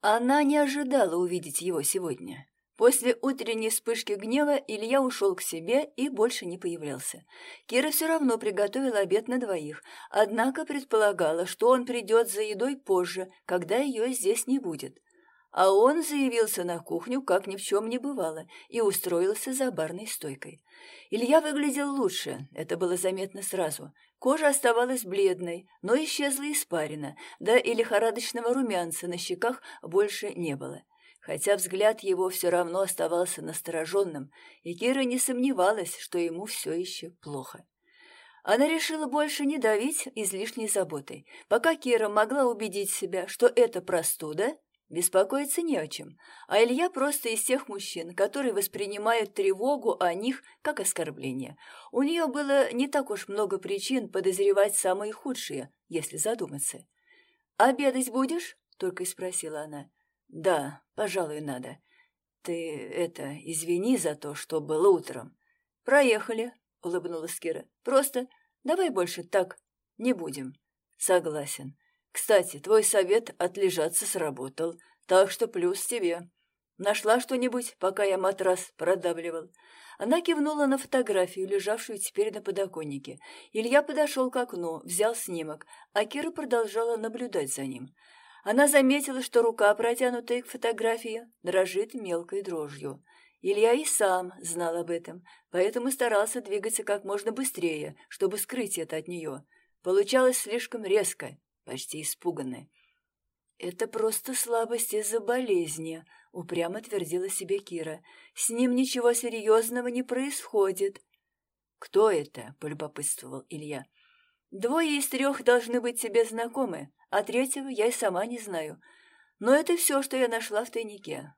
Она не ожидала увидеть его сегодня. После утренней вспышки гнева Илья ушел к себе и больше не появлялся. Кира все равно приготовила обед на двоих, однако предполагала, что он придет за едой позже, когда ее здесь не будет. А он заявился на кухню, как ни в чем не бывало, и устроился за барной стойкой. Илья выглядел лучше, это было заметно сразу. Кожа оставалась бледной, но исчезла испарина, да и лихорадочного румянца на щеках больше не было хотя взгляд его все равно оставался настороженным, и Кира не сомневалась, что ему все еще плохо. Она решила больше не давить излишней заботой. Пока Кира могла убедить себя, что это простуда, беспокоиться не о чем, а Илья просто из тех мужчин, которые воспринимают тревогу о них как оскорбление. У нее было не так уж много причин подозревать самые худшие, если задуматься. «Обедать будешь?» — только и спросила она. «Да, пожалуй, надо. Ты, это, извини за то, что было утром». «Проехали», — улыбнулась Кира. «Просто давай больше так не будем». «Согласен. Кстати, твой совет отлежаться сработал, так что плюс тебе. Нашла что-нибудь, пока я матрас продавливал?» Она кивнула на фотографию, лежавшую теперь на подоконнике. Илья подошел к окну, взял снимок, а Кира продолжала наблюдать за ним. Она заметила, что рука, протянутая к фотографии, дрожит мелкой дрожью. Илья и сам знал об этом, поэтому старался двигаться как можно быстрее, чтобы скрыть это от нее. Получалось слишком резко, почти испуганно. «Это просто слабость из-за болезни», — упрямо твердила себе Кира. «С ним ничего серьезного не происходит». «Кто это?» — полюбопытствовал Илья. «Двое из трех должны быть тебе знакомы а третьего я и сама не знаю. Но это все, что я нашла в тайнике.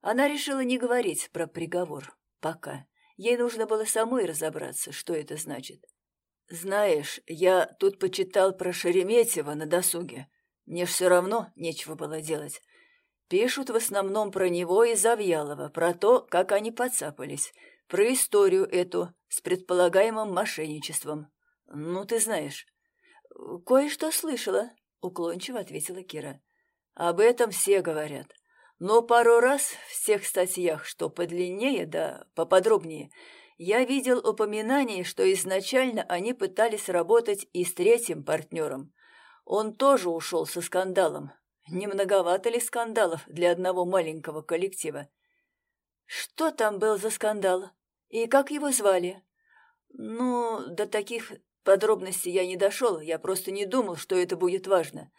Она решила не говорить про приговор. Пока. Ей нужно было самой разобраться, что это значит. «Знаешь, я тут почитал про Шереметьева на досуге. Мне ж все равно нечего было делать. Пишут в основном про него и Завьялова, про то, как они подцапались, про историю эту с предполагаемым мошенничеством. Ну, ты знаешь». «Кое-что слышала», — уклончиво ответила Кира. «Об этом все говорят. Но пару раз в тех статьях, что подлиннее да поподробнее, я видел упоминание, что изначально они пытались работать и с третьим партнером. Он тоже ушел со скандалом. Не многовато ли скандалов для одного маленького коллектива? Что там был за скандал? И как его звали? Ну, до таких Подробностей я не дошел, я просто не думал, что это будет важно.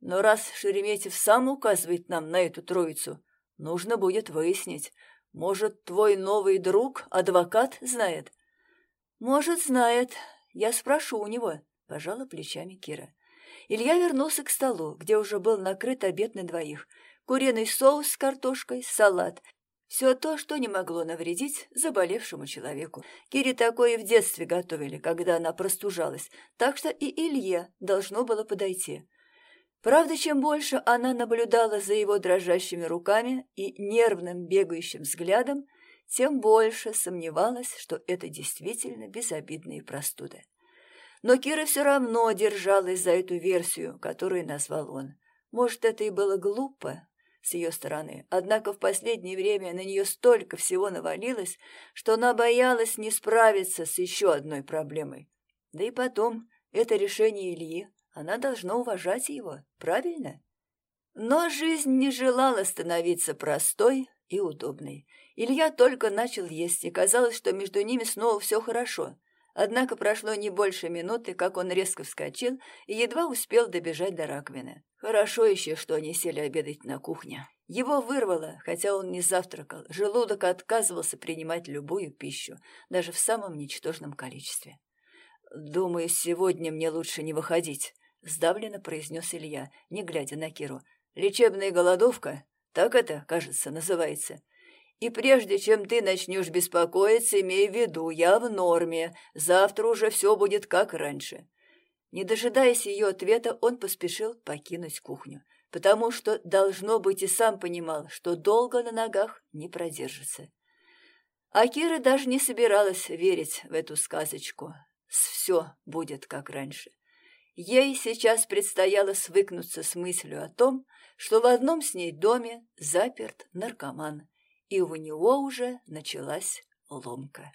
Но раз Шереметьев сам указывает нам на эту троицу, нужно будет выяснить. Может, твой новый друг, адвокат, знает? Может, знает. Я спрошу у него, — пожала плечами Кира. Илья вернулся к столу, где уже был накрыт обед на двоих. Куриный соус с картошкой, салат, все то, что не могло навредить заболевшему человеку. Кире такое в детстве готовили, когда она простужалась, так что и Илье должно было подойти. Правда, чем больше она наблюдала за его дрожащими руками и нервным бегающим взглядом, тем больше сомневалась, что это действительно безобидные простуды. Но Кира все равно держалась за эту версию, которую назвал он. Может, это и было глупо, с ее стороны. Однако в последнее время на нее столько всего навалилось, что она боялась не справиться с еще одной проблемой. Да и потом, это решение Ильи, она должна уважать его, правильно? Но жизнь не желала становиться простой и удобной. Илья только начал есть, и казалось, что между ними снова все хорошо. Однако прошло не больше минуты, как он резко вскочил и едва успел добежать до раковины. Хорошо еще, что они сели обедать на кухне. Его вырвало, хотя он не завтракал. Желудок отказывался принимать любую пищу, даже в самом ничтожном количестве. «Думаю, сегодня мне лучше не выходить», — сдавленно произнес Илья, не глядя на Киру. «Лечебная голодовка? Так это, кажется, называется. И прежде чем ты начнешь беспокоиться, имей в виду, я в норме, завтра уже все будет как раньше». Не дожидаясь ее ответа, он поспешил покинуть кухню, потому что, должно быть, и сам понимал, что долго на ногах не продержится. А Кира даже не собиралась верить в эту сказочку. Все будет как раньше. Ей сейчас предстояло свыкнуться с мыслью о том, что в одном с ней доме заперт наркоман, и у него уже началась ломка.